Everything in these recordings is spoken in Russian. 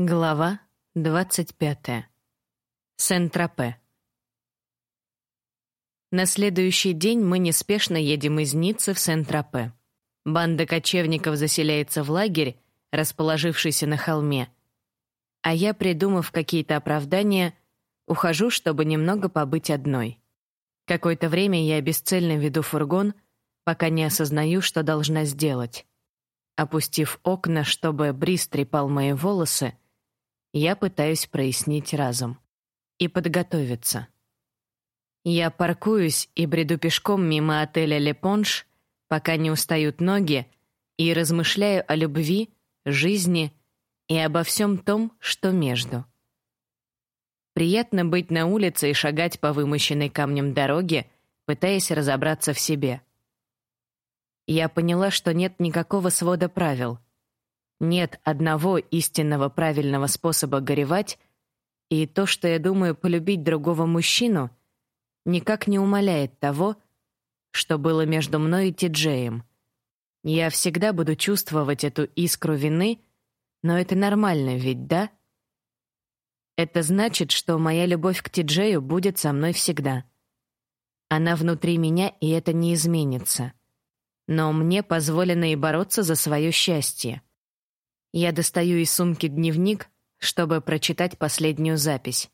Глава 25. Сент-Тропе. На следующий день мы неспешно едем из Ниццы в Сент-Тропе. Банда кочевников заселяется в лагерь, расположившийся на холме, а я, придумав какие-то оправдания, ухожу, чтобы немного побыть одной. Какое-то время я бесцельно веду фургон, пока не осознаю, что должна сделать. Опустив окна, чтобы бриз трепал мои волосы, я пытаюсь прояснить разум и подготовиться. Я паркуюсь и бреду пешком мимо отеля «Лепонж», пока не устают ноги, и размышляю о любви, жизни и обо всем том, что между. Приятно быть на улице и шагать по вымощенной камнем дороге, пытаясь разобраться в себе. Я поняла, что нет никакого свода правил — нет одного истинного правильного способа горевать, и то, что я думаю полюбить другого мужчину, никак не умаляет того, что было между мной и Тиджеем. Я всегда буду чувствовать эту искру вины, но это нормально ведь, да? Это значит, что моя любовь к Тиджею будет со мной всегда. Она внутри меня, и это не изменится. Но мне позволено и бороться за свое счастье. Я достаю из сумки дневник, чтобы прочитать последнюю запись.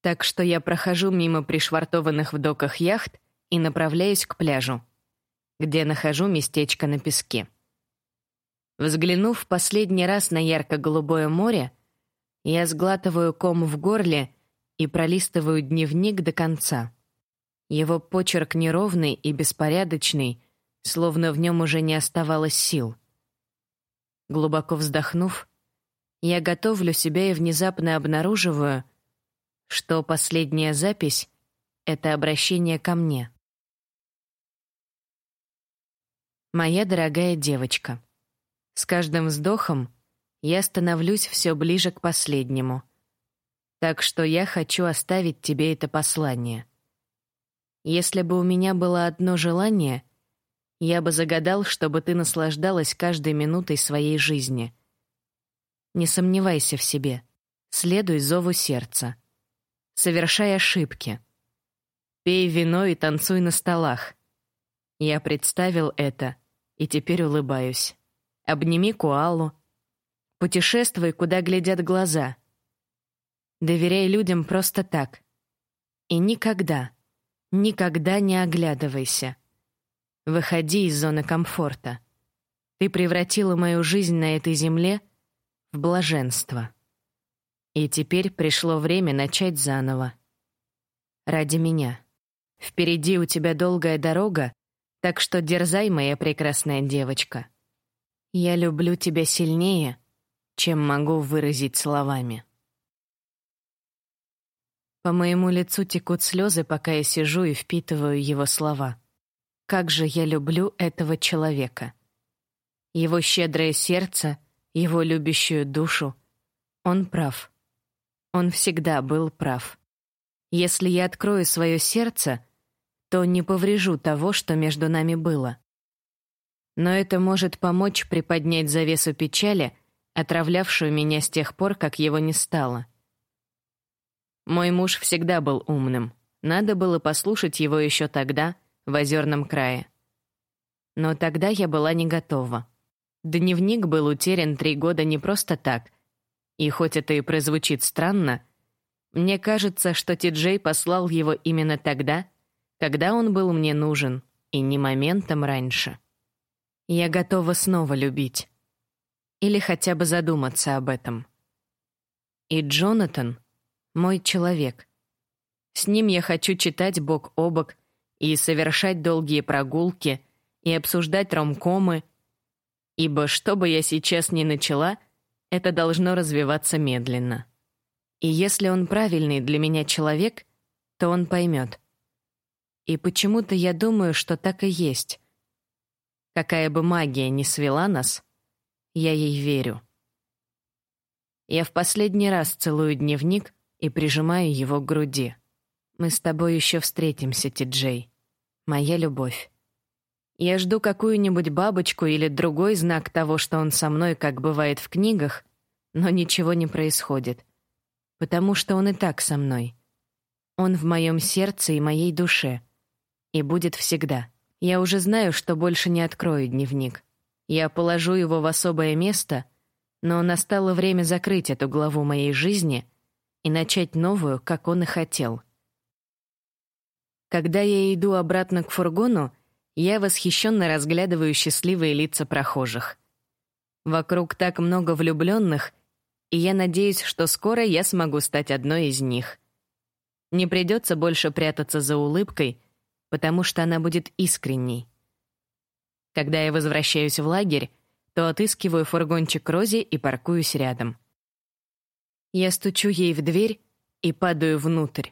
Так что я прохожу мимо пришвартованных в доках яхт и направляюсь к пляжу, где нахожу местечко на песке. Взглянув последний раз на ярко-голубое море, я сглатываю ком в горле и пролистываю дневник до конца. Его почерк неровный и беспорядочный, словно в нем уже не оставалось сил. Глубоко вздохнув, я готовлю себя и внезапно обнаруживаю, что последняя запись — это обращение ко мне. Моя дорогая девочка, с каждым вздохом я становлюсь все ближе к последнему. Так что я хочу оставить тебе это послание — если бы у меня было одно желание, я бы загадал, чтобы ты наслаждалась каждой минутой своей жизни. Не сомневайся в себе. Следуй зову сердца. Совершай ошибки. Пей вино и танцуй на столах. Я представил это и теперь улыбаюсь. Обними куалу. Путешествуй, куда глядят глаза. Доверяй людям просто так. И никогда — Никогда не оглядывайся. Выходи из зоны комфорта. Ты превратила мою жизнь на этой земле в блаженство. И теперь пришло время начать заново. Ради меня. Впереди у тебя долгая дорога, так что дерзай, моя прекрасная девочка. Я люблю тебя сильнее, чем могу выразить словами. По моему лицу текут слезы, пока я сижу и впитываю его слова. Как же я люблю этого человека. Его щедрое сердце, его любящую душу. Он прав. Он всегда был прав. Если я открою свое сердце, то не поврежу того, что между нами было. Но это может помочь приподнять завесу печали, отравлявшую меня с тех пор, как его не стало. Мой муж всегда был умным. Надо было послушать его еще тогда, в озерном крае. Но тогда я была не готова. Дневник был утерян три года не просто так. И хоть это и прозвучит странно, мне кажется, что Ти-Джей послал его именно тогда, когда он был мне нужен, и не моментом раньше. Я готова снова любить. Или хотя бы задуматься об этом. И Джонатан мой человек. С ним я хочу читать бок о бок и совершать долгие прогулки и обсуждать ромкомы, ибо что бы я сейчас ни начала, это должно развиваться медленно. И если он правильный для меня человек, то он поймет. И почему-то я думаю, что так и есть. Какая бы магия ни свела нас, я ей верю. Я в последний раз целую дневник, и прижимаю его к груди. «Мы с тобой еще встретимся, Ти-Джей. Моя любовь. Я жду какую-нибудь бабочку или другой знак того, что он со мной, как бывает в книгах, но ничего не происходит. Потому что он и так со мной. Он в моем сердце и моей душе. И будет всегда. Я уже знаю, что больше не открою дневник. Я положу его в особое место, но настало время закрыть эту главу моей жизни и начать новую, как он и хотел. Когда я иду обратно к фургону, я восхищенно разглядываю счастливые лица прохожих. Вокруг так много влюбленных, и я надеюсь, что скоро я смогу стать одной из них. Не придется больше прятаться за улыбкой, потому что она будет искренней. Когда я возвращаюсь в лагерь, то отыскиваю фургончик Рози и паркуюсь рядом. Я стучу ей в дверь и падаю внутрь.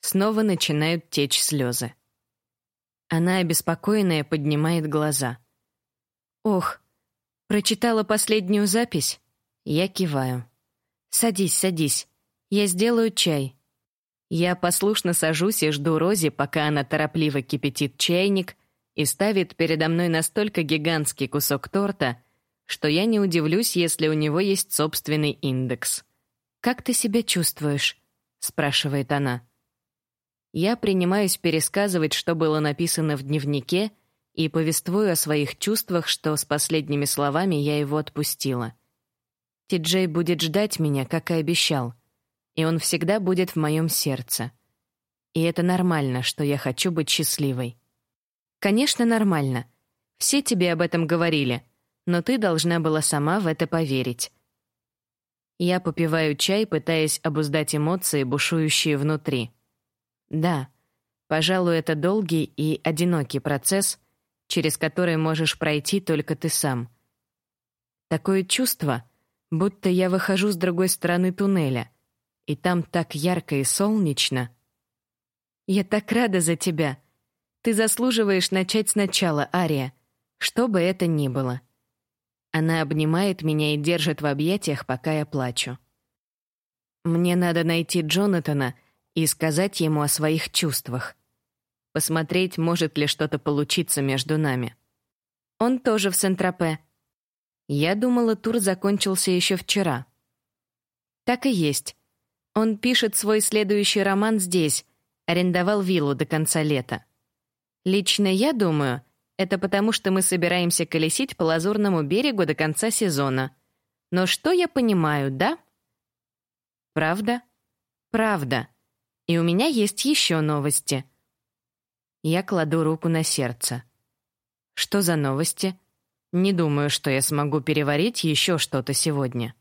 Снова начинают течь слезы. Она, обеспокоенная, поднимает глаза. «Ох, прочитала последнюю запись?» Я киваю. «Садись, садись. Я сделаю чай». Я послушно сажусь и жду Рози, пока она торопливо кипятит чайник и ставит передо мной настолько гигантский кусок торта, что я не удивлюсь, если у него есть собственный индекс. «Как ты себя чувствуешь?» — спрашивает она. Я принимаюсь пересказывать, что было написано в дневнике, и повествую о своих чувствах, что с последними словами я его отпустила. Ти-Джей будет ждать меня, как и обещал, и он всегда будет в моем сердце. И это нормально, что я хочу быть счастливой. Конечно, нормально. Все тебе об этом говорили, но ты должна была сама в это поверить. Я попиваю чай, пытаясь обуздать эмоции, бушующие внутри. Да, пожалуй, это долгий и одинокий процесс, через который можешь пройти только ты сам. Такое чувство, будто я выхожу с другой стороны туннеля, и там так ярко и солнечно. Я так рада за тебя. Ты заслуживаешь начать сначала, Ария, что бы это ни было. Она обнимает меня и держит в объятиях, пока я плачу. Мне надо найти Джонатана — и сказать ему о своих чувствах. Посмотреть, может ли что-то получиться между нами. Он тоже в Сент-Тропе. Я думала, тур закончился еще вчера. Так и есть. Он пишет свой следующий роман здесь, арендовал виллу до конца лета. Лично я думаю, это потому, что мы собираемся колесить по Лазурному берегу до конца сезона. Но что я понимаю, да? Правда? Правда. И у меня есть еще новости. Я кладу руку на сердце. Что за новости? Не думаю, что я смогу переварить еще что-то сегодня.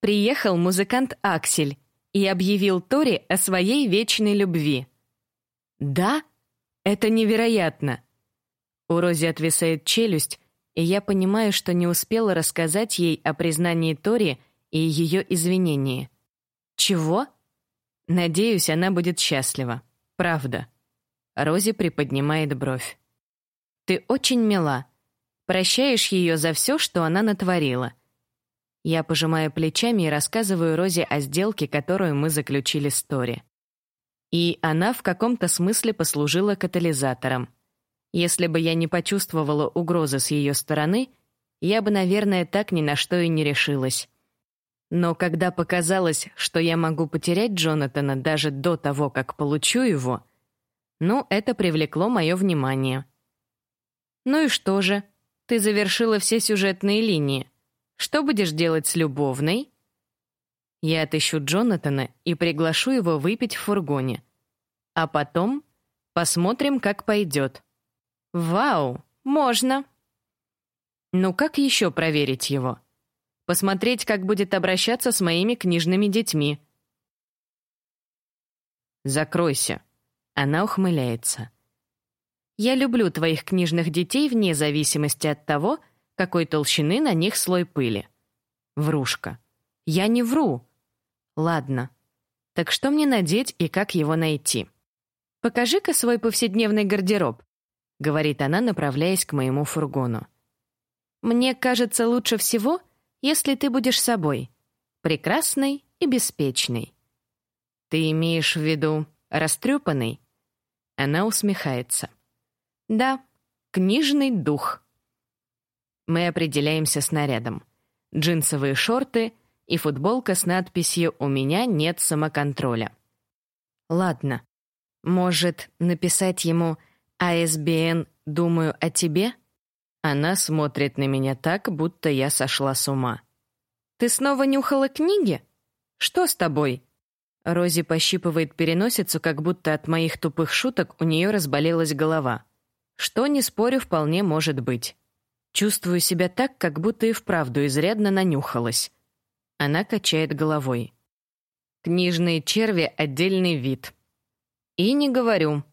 Приехал музыкант Аксель и объявил Тори о своей вечной любви. Да? Это невероятно. У Рози отвисает челюсть, и я понимаю, что не успела рассказать ей о признании Тори и ее извинении. Чего? Надеюсь, она будет счастлива. Правда. Рози приподнимает бровь. Ты очень мила. Прощаешь ее за все, что она натворила. Я пожимаю плечами и рассказываю Розе о сделке, которую мы заключили с Тори. И она в каком-то смысле послужила катализатором. Если бы я не почувствовала угрозы с ее стороны, я бы, наверное, так ни на что и не решилась. Но когда показалось, что я могу потерять Джонатана даже до того, как получу его, ну, это привлекло мое внимание. Ну и что же? Ты завершила все сюжетные линии. Что будешь делать с любовной? Я отыщу Джонатана и приглашу его выпить в фургоне. А потом посмотрим, как пойдет. Вау, можно. Ну как еще проверить его? посмотреть, как будет обращаться с моими книжными детьми. Закройся. Она ухмыляется. Я люблю твоих книжных детей вне зависимости от того, какой толщины на них слой пыли. Врушка. Я не вру. Ладно. Так что мне надеть и как его найти? Покажи-ка свой повседневный гардероб, говорит она, направляясь к моему фургону. Мне кажется, лучше всего — если ты будешь собой, прекрасной и беспечной. Ты имеешь в виду растрепанный? Она усмехается. Да, Книжный дух. Мы определяемся с нарядом. Джинсовые шорты и футболка с надписью «У меня нет самоконтроля». Ладно. Может, написать ему «АСБН, думаю о тебе»? Она смотрит на меня так, будто я сошла с ума. «Ты снова нюхала книги? Что с тобой?» Рози пощипывает переносицу, как будто от моих тупых шуток у нее разболелась голова. Что, не спорю, вполне может быть. Чувствую себя так, как будто и вправду изрядно нанюхалась. Она качает головой. Книжные черви — отдельный вид. И не говорю.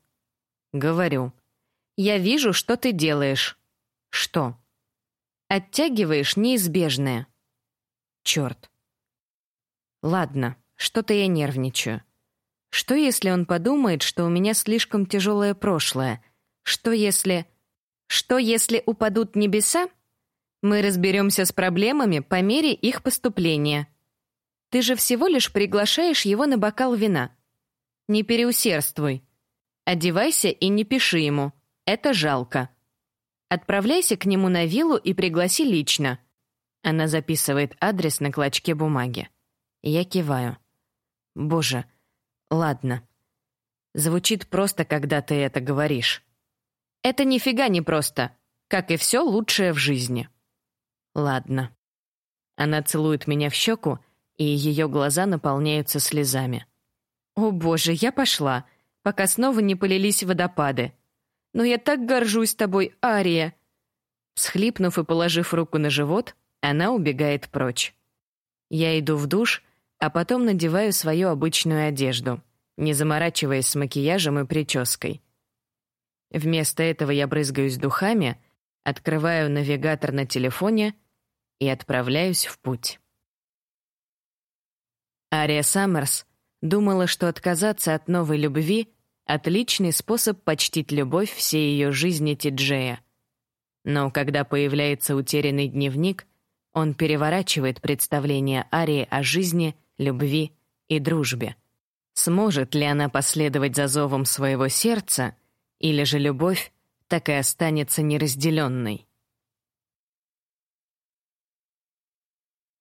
Говорю. Я вижу, что ты делаешь. Что? Оттягиваешь неизбежное. Черт. Ладно. Что-то я нервничаю. Что если он подумает, что у меня слишком тяжелое прошлое? Что если... Что если упадут небеса? Мы разберемся с проблемами по мере их поступления. Ты же всего лишь приглашаешь его на бокал вина. Не переусердствуй. Одевайся и не пиши ему. Это жалко. Отправляйся к нему на виллу и пригласи лично. Она записывает адрес на клочке бумаги. Я киваю. Боже, ладно. Звучит просто, когда ты это говоришь. Это нифига не просто, как и все лучшее в жизни. Ладно. Она целует меня в щеку, и ее глаза наполняются слезами. О, боже, я пошла, пока снова не полились водопады. Но я так горжусь тобой, Ария. Схлипнув и положив руку на живот, она убегает прочь. Я иду в душ а потом надеваю свою обычную одежду, не заморачиваясь с макияжем и прической. Вместо этого я брызгаюсь духами, открываю навигатор на телефоне и отправляюсь в путь. Ария Саммерс думала, что отказаться от новой любви — отличный способ почтить любовь всей ее жизни Тиджея. Но когда появляется утерянный дневник, он переворачивает представление Арии о жизни любви и дружбе. Сможет ли она последовать за зовом своего сердца, или же любовь так и останется неразделенной?